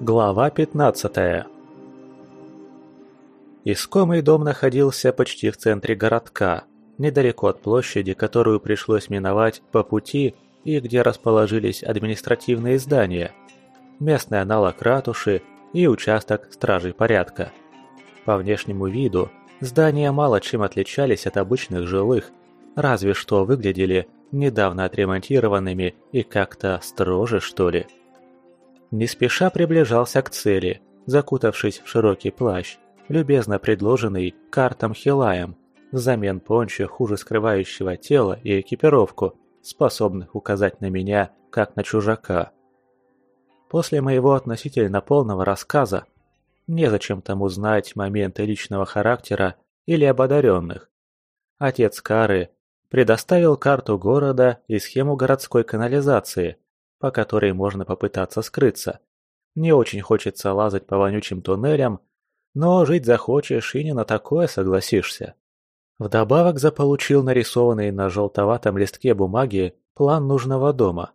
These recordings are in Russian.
Глава 15 Искомый дом находился почти в центре городка, недалеко от площади, которую пришлось миновать по пути и где расположились административные здания, местный аналог ратуши и участок стражей порядка. По внешнему виду здания мало чем отличались от обычных жилых, разве что выглядели недавно отремонтированными и как-то строже, что ли. Не спеша приближался к цели, закутавшись в широкий плащ, любезно предложенный картом Хилаем, взамен пончо хуже скрывающего тело и экипировку, способных указать на меня, как на чужака. После моего относительно полного рассказа незачем тому знать моменты личного характера или ободаренных. Отец Кары предоставил карту города и схему городской канализации – по которой можно попытаться скрыться. Не очень хочется лазать по вонючим туннелям, но жить захочешь и не на такое согласишься. Вдобавок заполучил нарисованный на желтоватом листке бумаги план нужного дома.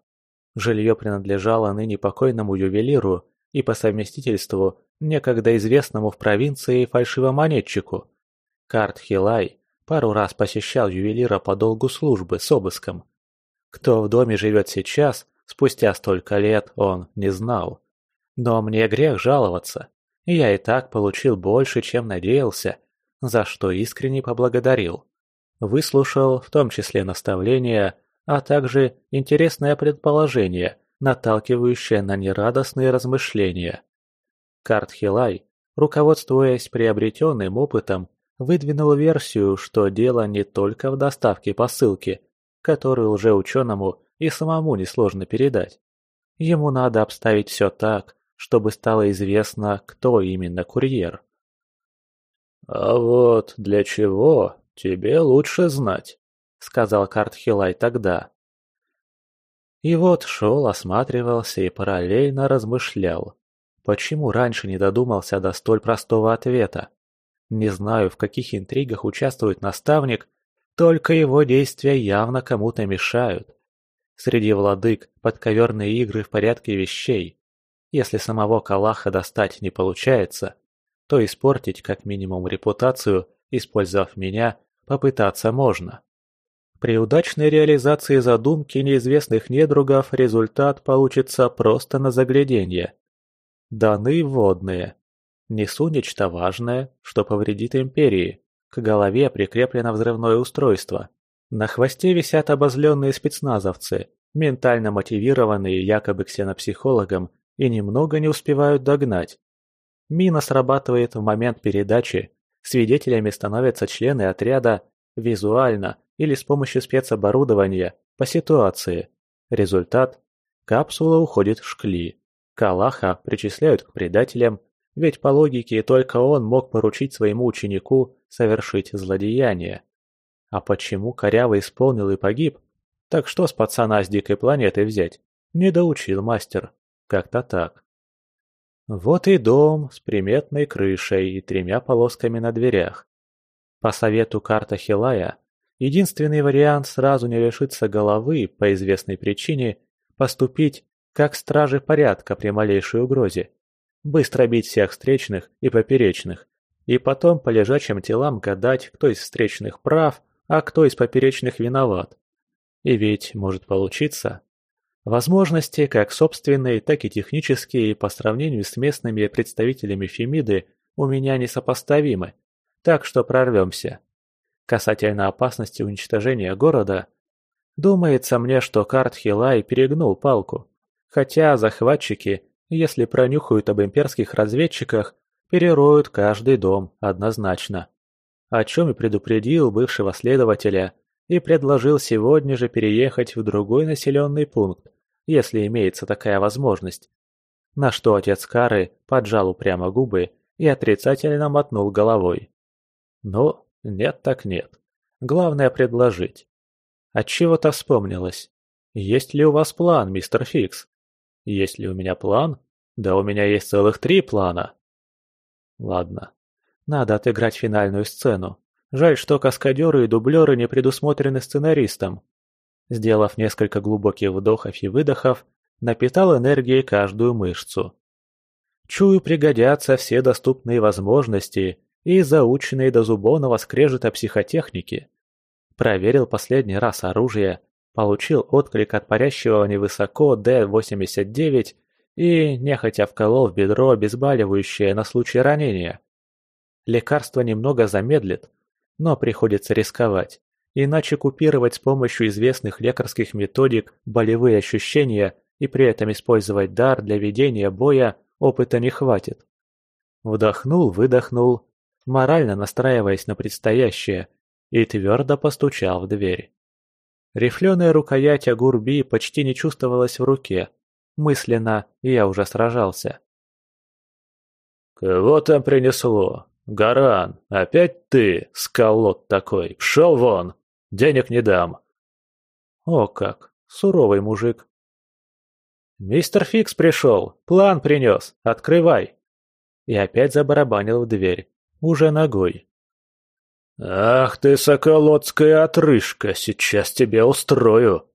Жилье принадлежало ныне покойному ювелиру и по совместительству некогда известному в провинции фальшивомонетчику. Карт Хилай пару раз посещал ювелира по долгу службы с обыском. Кто в доме живет сейчас, Спустя столько лет он не знал. Но мне грех жаловаться. Я и так получил больше, чем надеялся, за что искренне поблагодарил. Выслушал в том числе наставления, а также интересное предположение, наталкивающее на нерадостные размышления. Картхилай, руководствуясь приобретенным опытом, выдвинул версию, что дело не только в доставке посылки, которую уже ученому и самому несложно передать. Ему надо обставить все так, чтобы стало известно, кто именно курьер. «А вот для чего, тебе лучше знать», — сказал Картхилай тогда. И вот шел, осматривался и параллельно размышлял. Почему раньше не додумался до столь простого ответа? Не знаю, в каких интригах участвует наставник, только его действия явно кому-то мешают. Среди владык подковерные игры в порядке вещей. Если самого Калаха достать не получается, то испортить как минимум репутацию, использовав меня, попытаться можно. При удачной реализации задумки неизвестных недругов результат получится просто на загляденье. Даны вводные. Несу нечто важное, что повредит империи. К голове прикреплено взрывное устройство, на хвосте висят обозленные спецназовцы, ментально мотивированные якобы ксенопсихологом и немного не успевают догнать. Мина срабатывает в момент передачи, свидетелями становятся члены отряда визуально или с помощью спецоборудования по ситуации. Результат – капсула уходит в шкли. Калаха причисляют к предателям, ведь по логике только он мог поручить своему ученику совершить злодеяние. А почему коряво исполнил и погиб? Так что с пацана с дикой планеты взять? Не доучил мастер. Как-то так. Вот и дом с приметной крышей и тремя полосками на дверях. По совету карта Хилая, единственный вариант сразу не лишиться головы по известной причине поступить как стражи порядка при малейшей угрозе. Быстро бить всех встречных и поперечных, и потом по лежачим телам гадать, кто из встречных прав, а кто из поперечных виноват. И ведь может получиться. Возможности, как собственные, так и технические, по сравнению с местными представителями Фемиды, у меня несопоставимы, так что прорвемся. Касательно опасности уничтожения города, думается мне, что Карт Хилай перегнул палку. Хотя захватчики, если пронюхают об имперских разведчиках, перероют каждый дом однозначно о чем и предупредил бывшего следователя и предложил сегодня же переехать в другой населенный пункт, если имеется такая возможность. На что отец Кары поджал упрямо губы и отрицательно мотнул головой. Ну, нет так нет. Главное предложить. Отчего-то вспомнилось. Есть ли у вас план, мистер Фикс? Есть ли у меня план? Да у меня есть целых три плана. Ладно, надо отыграть финальную сцену. Жаль, что каскадеры и дублеры не предусмотрены сценаристом. Сделав несколько глубоких вдохов и выдохов, напитал энергией каждую мышцу. Чую, пригодятся все доступные возможности и заученные до зубовного скрежета психотехники. Проверил последний раз оружие, получил отклик от парящего невысоко Д-89 и нехотя вколол в бедро обезболивающее на случай ранения. Лекарство немного замедлит, но приходится рисковать, иначе купировать с помощью известных лекарских методик болевые ощущения и при этом использовать дар для ведения боя опыта не хватит. Вдохнул, выдохнул, морально настраиваясь на предстоящее, и твердо постучал в дверь. Рифленая рукоять Агурби почти не чувствовалась в руке. Мысленно я уже сражался. «Кого там принесло? Гаран, опять ты, сколот такой, шел вон! Денег не дам!» О как, суровый мужик. «Мистер Фикс пришел, план принес, открывай!» И опять забарабанил в дверь, уже ногой. «Ах ты, соколотская отрыжка, сейчас тебе устрою!»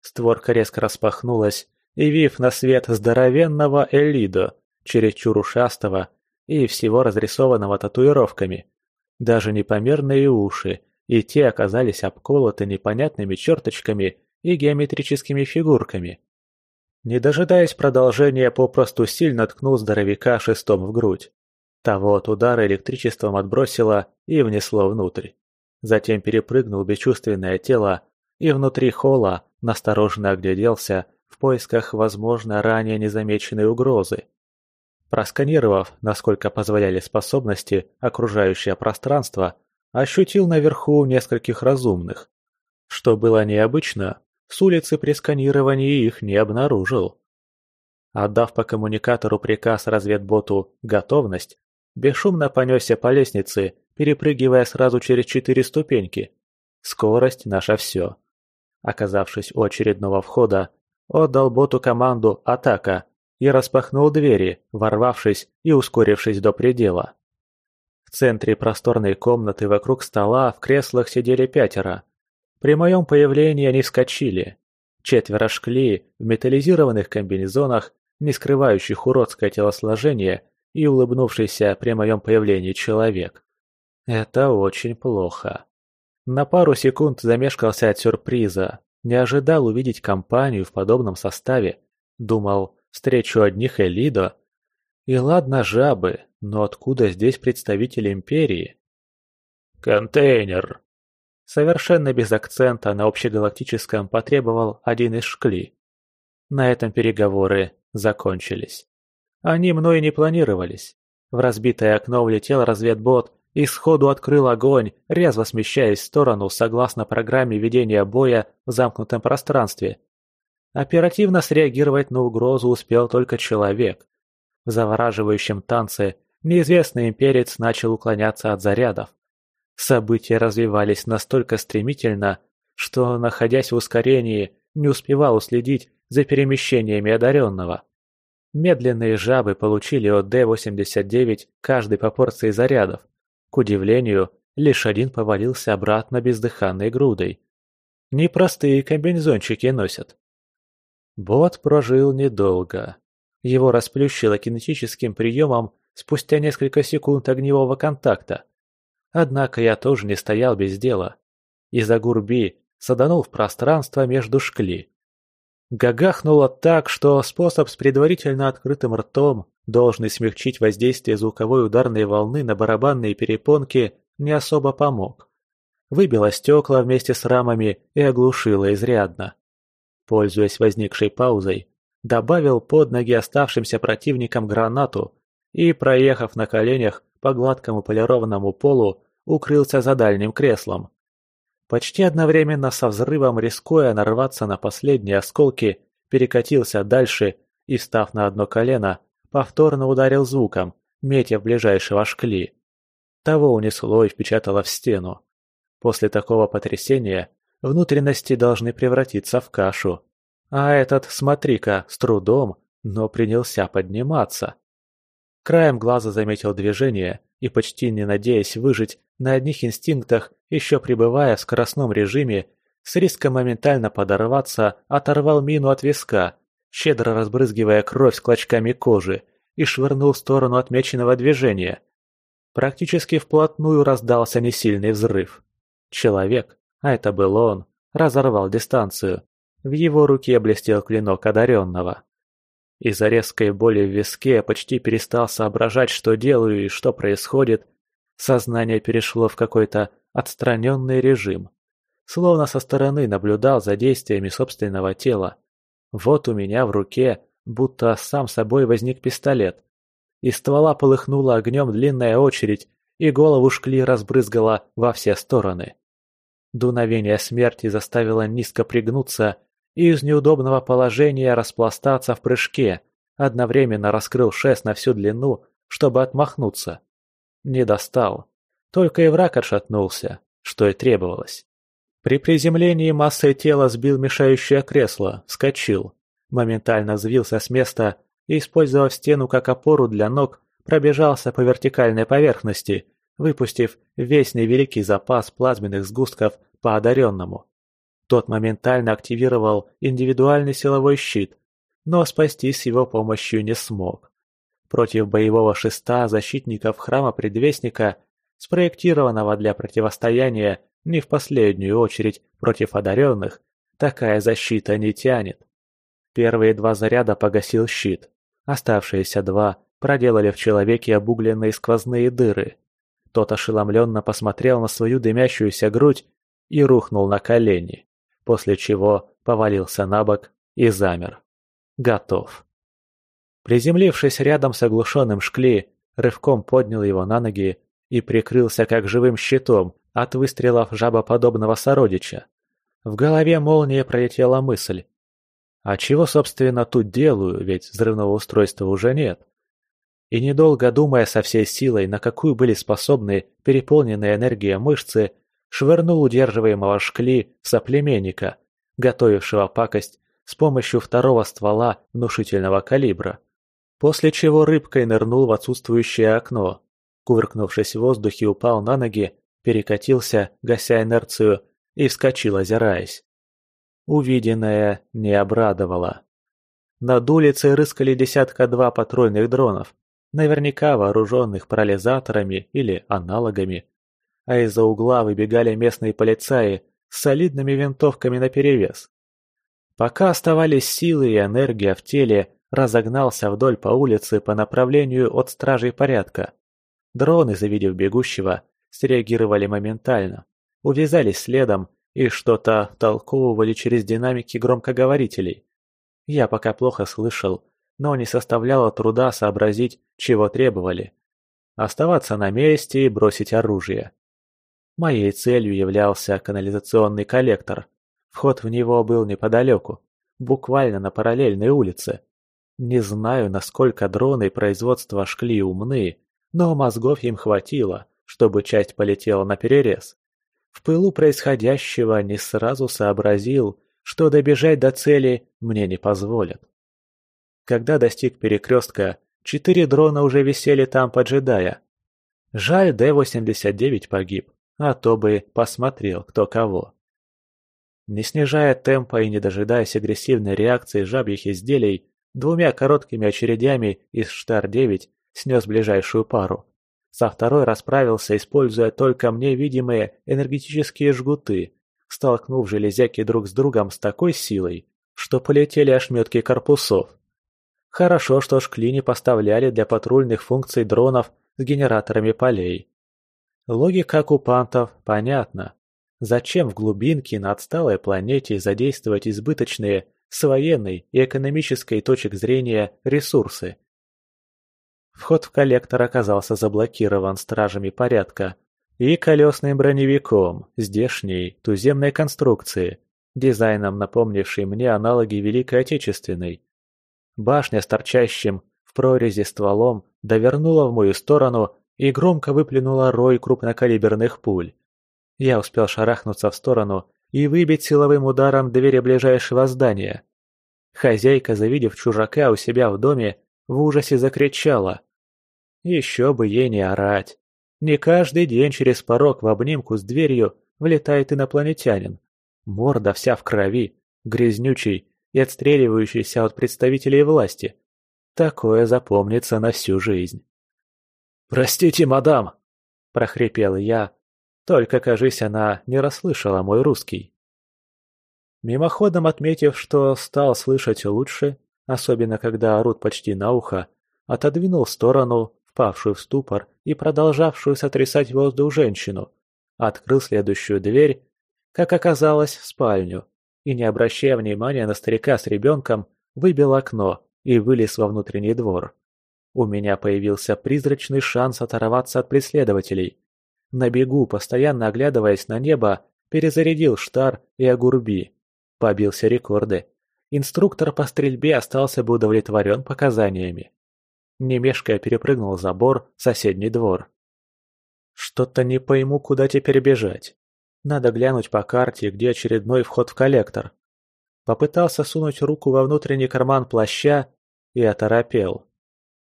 Створка резко распахнулась, явив на свет здоровенного Элидо, чересчур ушастого и всего разрисованного татуировками. Даже непомерные уши, и те оказались обколоты непонятными черточками и геометрическими фигурками. Не дожидаясь продолжения, попросту сильно ткнул здоровяка шестом в грудь. Того от удара электричеством отбросило и внесло внутрь. Затем перепрыгнул бесчувственное тело и внутри холла настороженно огляделся в поисках, возможно, ранее незамеченной угрозы. Просканировав, насколько позволяли способности, окружающее пространство, ощутил наверху нескольких разумных. Что было необычно, с улицы при сканировании их не обнаружил. Отдав по коммуникатору приказ разведботу «Готовность», бесшумно понесся по лестнице, перепрыгивая сразу через четыре ступеньки. Скорость – наша все. Оказавшись у очередного входа, отдал боту команду «Атака» и распахнул двери, ворвавшись и ускорившись до предела. В центре просторной комнаты вокруг стола в креслах сидели пятеро. При моем появлении они вскочили. Четверо шкли в металлизированных комбинезонах, не скрывающих уродское телосложение, и улыбнувшийся при моем появлении человек. Это очень плохо. На пару секунд замешкался от сюрприза, не ожидал увидеть компанию в подобном составе. Думал, встречу одних Элидо. И ладно жабы, но откуда здесь представители Империи? «Контейнер!» Совершенно без акцента на общегалактическом потребовал один из шкли. На этом переговоры закончились. Они мной не планировались. В разбитое окно влетел разведбот и сходу открыл огонь, резво смещаясь в сторону согласно программе ведения боя в замкнутом пространстве. Оперативно среагировать на угрозу успел только человек. В завораживающем танце неизвестный имперец начал уклоняться от зарядов. События развивались настолько стремительно, что, находясь в ускорении, не успевал уследить за перемещениями одаренного. Медленные жабы получили от Д-89 каждый по порции зарядов. К удивлению, лишь один повалился обратно бездыханной грудой. Непростые комбинезончики носят. Бот прожил недолго. Его расплющило кинетическим приемом спустя несколько секунд огневого контакта. Однако я тоже не стоял без дела. Из-за гурби саданул в пространство между шкли. Гагахнуло так, что способ с предварительно открытым ртом, должный смягчить воздействие звуковой ударной волны на барабанные перепонки, не особо помог. Выбило стекла вместе с рамами и оглушило изрядно. Пользуясь возникшей паузой, добавил под ноги оставшимся противникам гранату и, проехав на коленях по гладкому полированному полу укрылся за дальним креслом. Почти одновременно со взрывом, рискуя нарваться на последние осколки, перекатился дальше и, став на одно колено, повторно ударил звуком, метя в ближайшего шкли. Того унесло и впечатало в стену. После такого потрясения внутренности должны превратиться в кашу. А этот, смотри-ка, с трудом, но принялся подниматься. Краем глаза заметил движение и, почти не надеясь выжить, на одних инстинктах, еще пребывая в скоростном режиме, с риском моментально подорваться, оторвал мину от виска, щедро разбрызгивая кровь с клочками кожи, и швырнул в сторону отмеченного движения. Практически вплотную раздался несильный взрыв. Человек, а это был он, разорвал дистанцию. В его руке блестел клинок одаренного. Из-за резкой боли в виске почти перестал соображать, что делаю и что происходит. Сознание перешло в какой-то отстраненный режим. Словно со стороны наблюдал за действиями собственного тела. Вот у меня в руке, будто сам собой возник пистолет. Из ствола полыхнула огнем длинная очередь, и голову шкли разбрызгала во все стороны. Дуновение смерти заставило низко пригнуться и из неудобного положения распластаться в прыжке, одновременно раскрыл шест на всю длину, чтобы отмахнуться. Не достал. Только и враг отшатнулся, что и требовалось. При приземлении массой тела сбил мешающее кресло, вскочил. Моментально взвился с места и, использовав стену как опору для ног, пробежался по вертикальной поверхности, выпустив весь невеликий запас плазменных сгустков по одаренному. Тот моментально активировал индивидуальный силовой щит, но спасти с его помощью не смог. Против боевого шеста защитников храма Предвестника, спроектированного для противостояния не в последнюю очередь против одаренных, такая защита не тянет. Первые два заряда погасил щит, оставшиеся два проделали в человеке обугленные сквозные дыры. Тот ошеломленно посмотрел на свою дымящуюся грудь и рухнул на колени, после чего повалился на бок и замер. Готов. Приземлившись рядом с оглушенным шкли, рывком поднял его на ноги и прикрылся как живым щитом от выстрелов жабоподобного сородича. В голове молния пролетела мысль. А чего, собственно, тут делаю, ведь взрывного устройства уже нет? И недолго думая со всей силой, на какую были способны переполненные энергией мышцы, швырнул удерживаемого шкли соплеменника, готовившего пакость с помощью второго ствола внушительного калибра. После чего рыбкой нырнул в отсутствующее окно, кувыркнувшись в воздухе, упал на ноги, перекатился, гася инерцию, и вскочил, озираясь. Увиденное не обрадовало. Над улицей рыскали десятка-два патрульных дронов, наверняка вооруженных парализаторами или аналогами, а из-за угла выбегали местные полицаи с солидными винтовками наперевес. Пока оставались силы и энергия в теле, разогнался вдоль по улице по направлению от стражей порядка. Дроны, завидев бегущего, среагировали моментально, увязались следом и что-то толковывали через динамики громкоговорителей. Я пока плохо слышал, но не составляло труда сообразить, чего требовали. Оставаться на месте и бросить оружие. Моей целью являлся канализационный коллектор. Вход в него был неподалеку, буквально на параллельной улице. Не знаю, насколько дроны производства шкли умны, но мозгов им хватило, чтобы часть полетела на перерез. В пылу происходящего не сразу сообразил, что добежать до цели мне не позволят. Когда достиг перекрестка, четыре дрона уже висели там, поджидая. Жаль, Д-89 погиб, а то бы посмотрел, кто кого. Не снижая темпа и не дожидаясь агрессивной реакции жабьих изделий, двумя короткими очередями из Штар-9 снес ближайшую пару. Со второй расправился, используя только мне видимые энергетические жгуты, столкнув железяки друг с другом с такой силой, что полетели ошметки корпусов. Хорошо, что шкли не поставляли для патрульных функций дронов с генераторами полей. Логика оккупантов понятна. Зачем в глубинке на отсталой планете задействовать избыточные с военной и экономической точек зрения ресурсы, Вход в коллектор оказался заблокирован стражами порядка и колесным броневиком здешней туземной конструкции, дизайном напомнившей мне аналоги Великой Отечественной. Башня с торчащим в прорези стволом довернула в мою сторону и громко выплюнула рой крупнокалиберных пуль. Я успел шарахнуться в сторону и выбить силовым ударом двери ближайшего здания. Хозяйка, завидев чужака у себя в доме, в ужасе закричала. Еще бы ей не орать. Не каждый день через порог в обнимку с дверью влетает инопланетянин. Морда вся в крови, грязнючий и отстреливающийся от представителей власти. Такое запомнится на всю жизнь. «Простите, мадам!» – прохрипел я, только, кажись, она не расслышала мой русский. Мимоходом отметив, что стал слышать лучше, особенно когда орут почти на ухо, отодвинул в сторону впавшую в ступор и продолжавшую сотрясать воздух женщину, открыл следующую дверь, как оказалось, в спальню, и, не обращая внимания на старика с ребенком, выбил окно и вылез во внутренний двор. У меня появился призрачный шанс оторваться от преследователей. На бегу, постоянно оглядываясь на небо, перезарядил штар и огурби. Побился рекорды. Инструктор по стрельбе остался бы удовлетворен показаниями. Не мешкая перепрыгнул забор соседний двор. Что-то не пойму, куда теперь бежать. Надо глянуть по карте, где очередной вход в коллектор. Попытался сунуть руку во внутренний карман плаща и оторопел.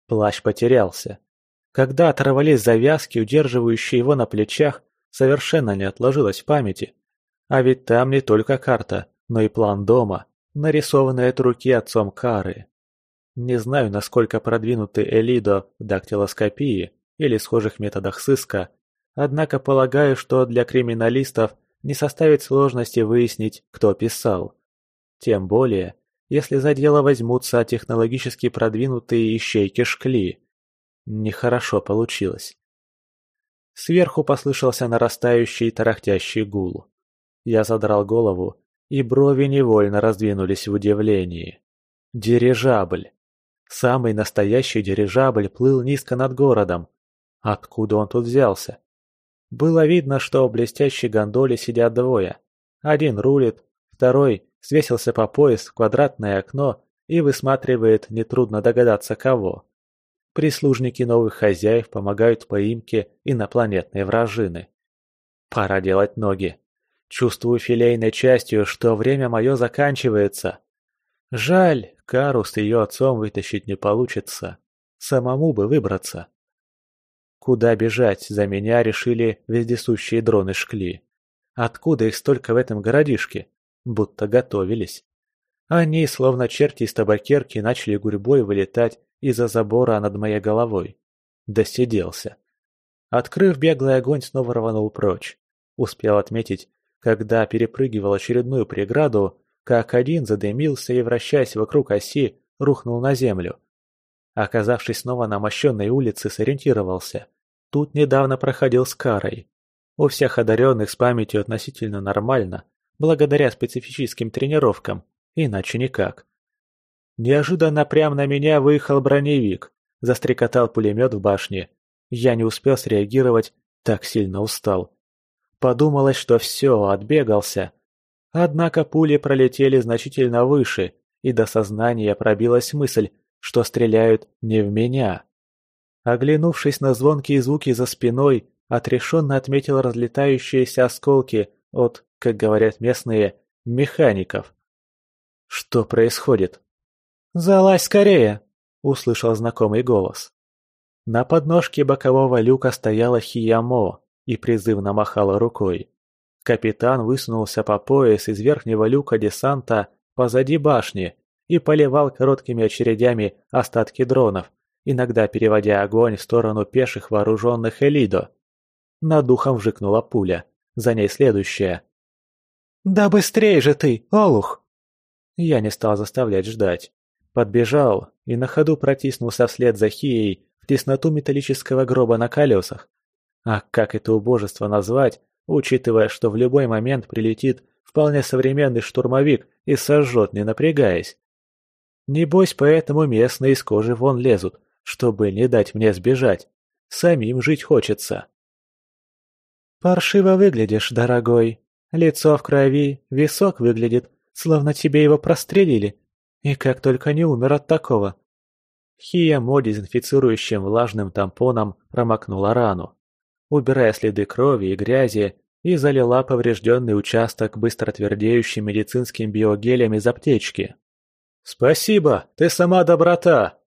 Плащ потерялся. Когда оторвались завязки, удерживающие его на плечах, совершенно не отложилось в памяти. А ведь там не только карта, но и план дома, нарисованный от руки отцом Кары. Не знаю, насколько продвинуты Элидо в дактилоскопии или схожих методах сыска, однако полагаю, что для криминалистов не составит сложности выяснить, кто писал. Тем более, если за дело возьмутся технологически продвинутые ищейки шкли. Нехорошо получилось. Сверху послышался нарастающий тарахтящий гул. Я задрал голову, и брови невольно раздвинулись в удивлении. Дирижабль. Самый настоящий дирижабль плыл низко над городом. Откуда он тут взялся? Было видно, что в блестящей гондоле сидят двое. Один рулит, второй свесился по пояс в квадратное окно и высматривает, нетрудно догадаться кого. Прислужники новых хозяев помогают в поимке инопланетной вражины. Пора делать ноги. Чувствую филейной частью, что время мое заканчивается. Жаль, Кару с ее отцом вытащить не получится. Самому бы выбраться. Куда бежать, за меня решили вездесущие дроны шкли. Откуда их столько в этом городишке? будто готовились. Они, словно черти из табакерки, начали гурьбой вылетать из-за забора над моей головой. Досиделся. Открыв беглый огонь, снова рванул прочь. Успел отметить, когда перепрыгивал очередную преграду, как один задымился и, вращаясь вокруг оси, рухнул на землю. Оказавшись снова на мощенной улице, сориентировался. Тут недавно проходил с карой. У всех одаренных с памятью относительно нормально, благодаря специфическим тренировкам, иначе никак. Неожиданно прямо на меня выехал броневик, застрекотал пулемет в башне. Я не успел среагировать, так сильно устал. Подумалось, что все, отбегался. Однако пули пролетели значительно выше, и до сознания пробилась мысль, что стреляют не в меня. Оглянувшись на звонкие звуки за спиной, отрешенно отметил разлетающиеся осколки от как говорят местные, механиков. Что происходит? «Залазь скорее!» – услышал знакомый голос. На подножке бокового люка стояла Хиямо и призывно махала рукой. Капитан высунулся по пояс из верхнего люка десанта позади башни и поливал короткими очередями остатки дронов, иногда переводя огонь в сторону пеших вооруженных Элидо. Над духом вжикнула пуля, за ней следующая. «Да быстрей же ты, Олух!» Я не стал заставлять ждать. Подбежал и на ходу протиснулся вслед за Хией в тесноту металлического гроба на колесах. А как это убожество назвать, учитывая, что в любой момент прилетит вполне современный штурмовик и сожжет, не напрягаясь? Небось, поэтому местные из кожи вон лезут, чтобы не дать мне сбежать. Самим жить хочется. «Паршиво выглядишь, дорогой», Лицо в крови, висок выглядит, словно тебе его прострелили. И как только не умер от такого. Хиямо дезинфицирующим влажным тампоном промокнула рану, убирая следы крови и грязи, и залила поврежденный участок быстро твердеющим медицинским биогелем из аптечки. «Спасибо, ты сама доброта!»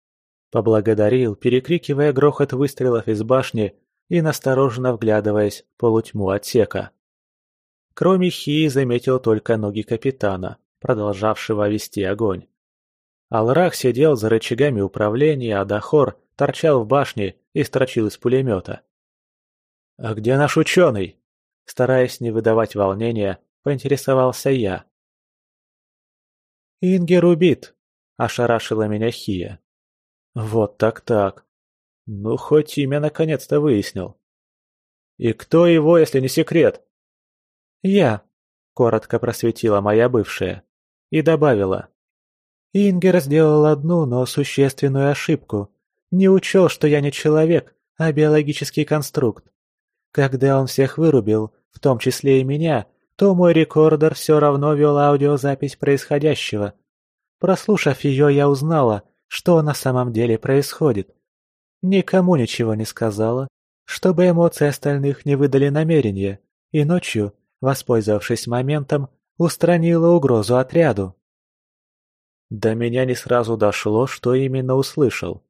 Поблагодарил, перекрикивая грохот выстрелов из башни и настороженно вглядываясь в полутьму отсека. Кроме Хи заметил только ноги капитана, продолжавшего вести огонь. Алрах сидел за рычагами управления, а Дахор торчал в башне и строчил из пулемета. «А где наш ученый?» Стараясь не выдавать волнения, поинтересовался я. «Ингер убит», – ошарашила меня Хия. «Вот так-так. Ну, хоть имя наконец-то выяснил». «И кто его, если не секрет?» «Я», – коротко просветила моя бывшая. И добавила. «Ингер сделал одну, но существенную ошибку. Не учел, что я не человек, а биологический конструкт. Когда он всех вырубил, в том числе и меня, то мой рекордер все равно вел аудиозапись происходящего. Прослушав ее, я узнала, что на самом деле происходит. Никому ничего не сказала, чтобы эмоции остальных не выдали намерения, и ночью, воспользовавшись моментом, устранила угрозу отряду. До меня не сразу дошло, что именно услышал.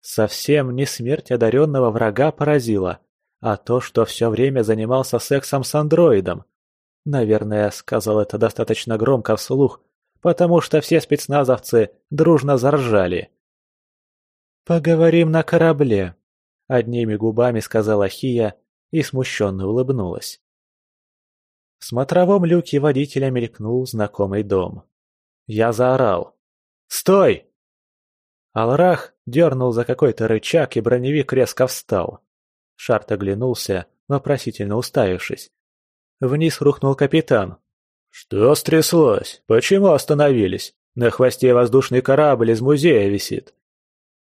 Совсем не смерть одаренного врага поразила, а то, что все время занимался сексом с андроидом. Наверное, сказал это достаточно громко вслух, потому что все спецназовцы дружно заржали. «Поговорим на корабле», — одними губами сказала Хия и смущенно улыбнулась. В смотровом люке водителя мелькнул знакомый дом. Я заорал. «Стой!» Алрах дернул за какой-то рычаг, и броневик резко встал. Шарт оглянулся, вопросительно уставившись. Вниз рухнул капитан. «Что стряслось? Почему остановились? На хвосте воздушный корабль из музея висит».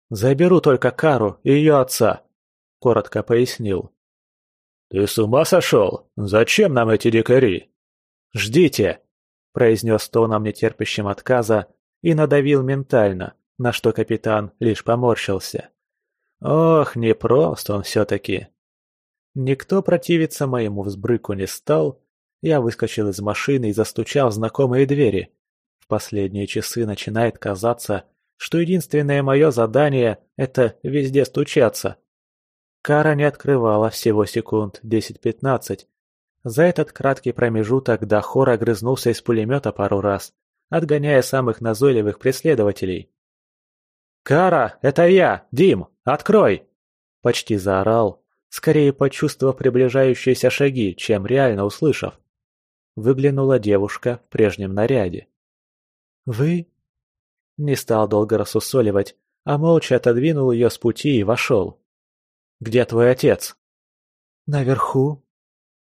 «Заберу только Кару и ее отца», — коротко пояснил. «Ты с ума сошел? Зачем нам эти дикари?» «Ждите», — произнес тоном нетерпящим отказа и надавил ментально, на что капитан лишь поморщился. Ох, непрост он все-таки. Никто противиться моему взбрыку не стал. Я выскочил из машины и застучал в знакомые двери. В последние часы начинает казаться, что единственное мое задание – это везде стучаться. Кара не открывала всего секунд 10-15. За этот краткий промежуток Дахор огрызнулся из пулемета пару раз, отгоняя самых назойливых преследователей. «Кара, это я, Дим, открой!» Почти заорал, скорее почувствовав приближающиеся шаги, чем реально услышав. Выглянула девушка в прежнем наряде. «Вы?» Не стал долго рассусоливать, а молча отодвинул ее с пути и вошел. «Где твой отец?» «Наверху».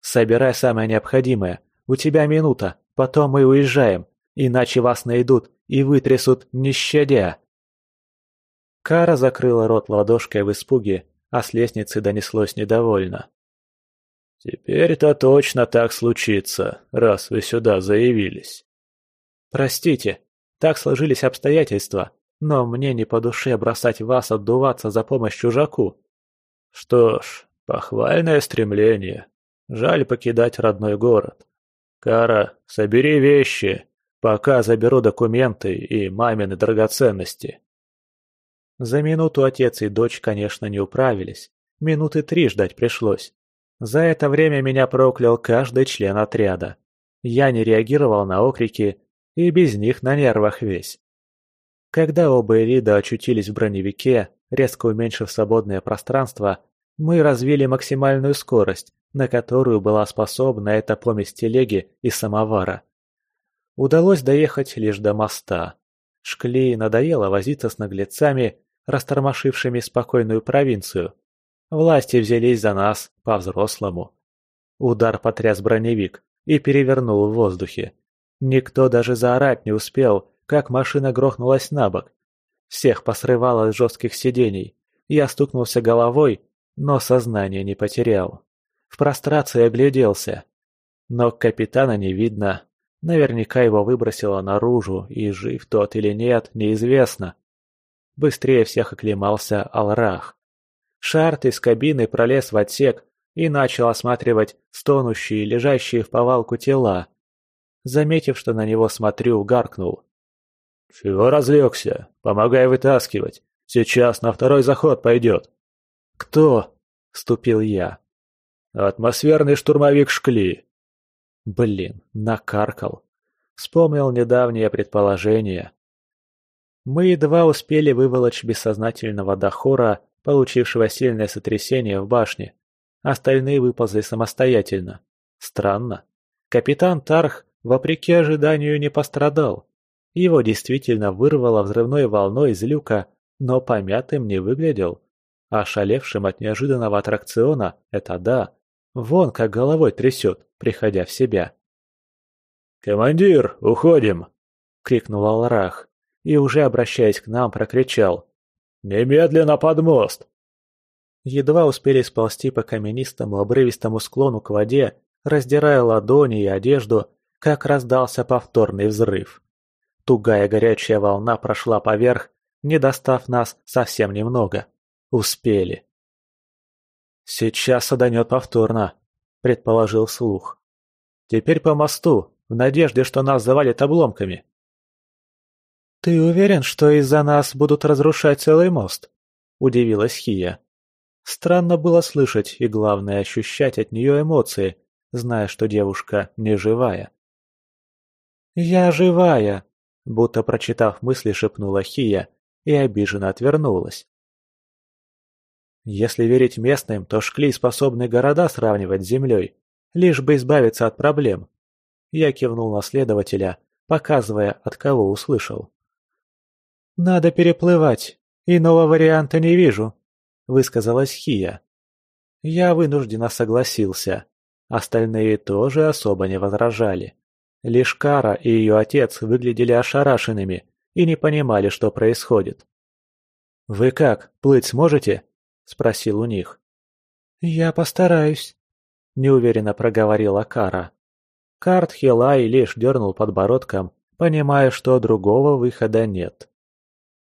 «Собирай самое необходимое. У тебя минута, потом мы уезжаем, иначе вас найдут и вытрясут, не щадя». Кара закрыла рот ладошкой в испуге, а с лестницы донеслось недовольно. «Теперь-то точно так случится, раз вы сюда заявились». «Простите, так сложились обстоятельства, но мне не по душе бросать вас отдуваться за помощь чужаку». «Что ж, похвальное стремление. Жаль покидать родной город. Кара, собери вещи, пока заберу документы и мамины драгоценности». За минуту отец и дочь, конечно, не управились. Минуты три ждать пришлось. За это время меня проклял каждый член отряда. Я не реагировал на окрики и без них на нервах весь. Когда оба Эрида очутились в броневике, резко уменьшив свободное пространство, мы развили максимальную скорость, на которую была способна эта помесь телеги и самовара. Удалось доехать лишь до моста. Шкли надоело возиться с наглецами растормошившими спокойную провинцию. Власти взялись за нас по-взрослому. Удар потряс броневик и перевернул в воздухе. Никто даже заорать не успел, как машина грохнулась на бок. Всех посрывало с жестких сидений. Я стукнулся головой, но сознание не потерял. В прострации огляделся. Но капитана не видно. Наверняка его выбросило наружу, и жив тот или нет, неизвестно. Быстрее всех оклемался Алрах. Шарт из кабины пролез в отсек и начал осматривать стонущие, лежащие в повалку тела. Заметив, что на него смотрю, гаркнул. «Чего разлегся? Помогай вытаскивать. Сейчас на второй заход пойдет». «Кто?» – ступил я. «Атмосферный штурмовик Шкли». Блин, накаркал. Вспомнил недавнее предположение. Мы едва успели выволочь бессознательного Дахора, получившего сильное сотрясение в башне. Остальные выползли самостоятельно. Странно. Капитан Тарх, вопреки ожиданию, не пострадал. Его действительно вырвало взрывной волной из люка, но помятым не выглядел. Ошалевшим от неожиданного аттракциона – это да. Вон как головой трясет, приходя в себя. «Командир, уходим!» – крикнул Алрах и, уже обращаясь к нам, прокричал. «Немедленно под мост!» Едва успели сползти по каменистому обрывистому склону к воде, раздирая ладони и одежду, как раздался повторный взрыв. Тугая горячая волна прошла поверх, не достав нас совсем немного. Успели. «Сейчас саданет повторно», — предположил слух. «Теперь по мосту, в надежде, что нас завалит обломками». «Ты уверен, что из-за нас будут разрушать целый мост?» – удивилась Хия. Странно было слышать и, главное, ощущать от нее эмоции, зная, что девушка не живая. «Я живая!» – будто прочитав мысли, шепнула Хия и обиженно отвернулась. Если верить местным, то шкли способны города сравнивать с землей, лишь бы избавиться от проблем. Я кивнул на следователя, показывая, от кого услышал. «Надо переплывать, иного варианта не вижу», — высказалась Хия. Я вынужденно согласился. Остальные тоже особо не возражали. Лишь Кара и ее отец выглядели ошарашенными и не понимали, что происходит. «Вы как, плыть сможете?» – спросил у них. «Я постараюсь», – неуверенно проговорила Кара. Карт Хилай лишь дернул подбородком, понимая, что другого выхода нет.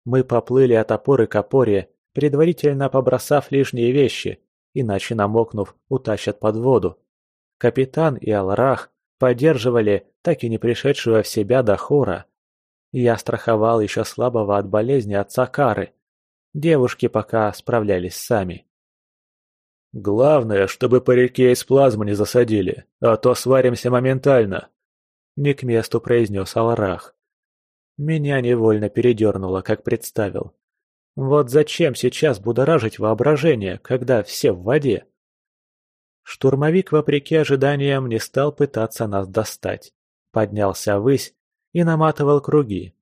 Мы поплыли от опоры к опоре, предварительно побросав лишние вещи, иначе намокнув, утащат под воду. Капитан и Алрах поддерживали так и не пришедшего в себя Дахора. Я страховал еще слабого от болезни отца Кары. Девушки пока справлялись сами. «Главное, чтобы по реке из плазмы не засадили, а то сваримся моментально», — не к месту произнес Алрах. Меня невольно передернуло, как представил. Вот зачем сейчас будоражить воображение, когда все в воде? Штурмовик, вопреки ожиданиям, не стал пытаться нас достать. Поднялся ввысь и наматывал круги.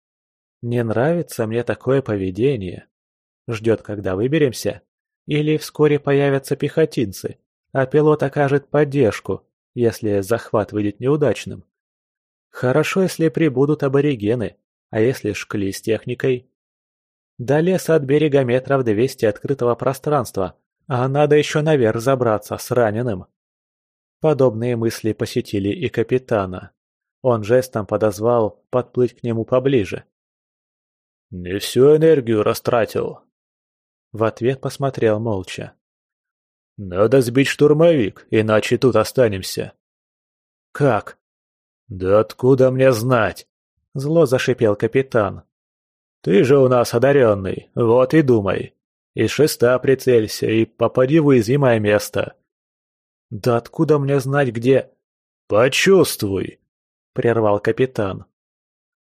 Не нравится мне такое поведение. Ждет, когда выберемся? Или вскоре появятся пехотинцы, а пилот окажет поддержку, если захват выйдет неудачным? Хорошо, если прибудут аборигены, а если шкли с техникой? До леса от берега метров двести открытого пространства, а надо еще наверх забраться с раненым. Подобные мысли посетили и капитана. Он жестом подозвал подплыть к нему поближе. «Не всю энергию растратил». В ответ посмотрел молча. «Надо сбить штурмовик, иначе тут останемся». «Как?» «Да откуда мне знать?» Зло зашипел капитан. «Ты же у нас одаренный, вот и думай. Из шеста прицелься и попади в уязвимое место». «Да откуда мне знать, где...» «Почувствуй!» — прервал капитан.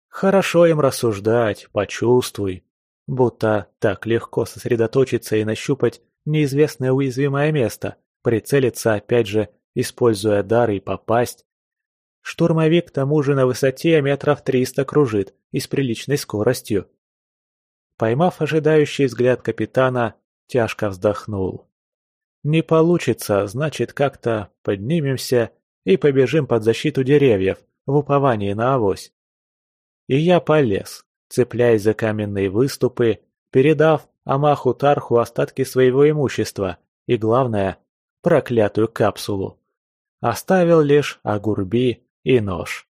«Хорошо им рассуждать, почувствуй. Будто так легко сосредоточиться и нащупать неизвестное уязвимое место, прицелиться опять же, используя дар и попасть. Штурмовик к тому же на высоте метров триста кружит и с приличной скоростью. Поймав ожидающий взгляд капитана, тяжко вздохнул. Не получится, значит, как-то поднимемся и побежим под защиту деревьев в уповании на авось. И я полез, цепляясь за каменные выступы, передав Амаху Тарху остатки своего имущества и, главное, проклятую капсулу. Оставил лишь Агурби и нож.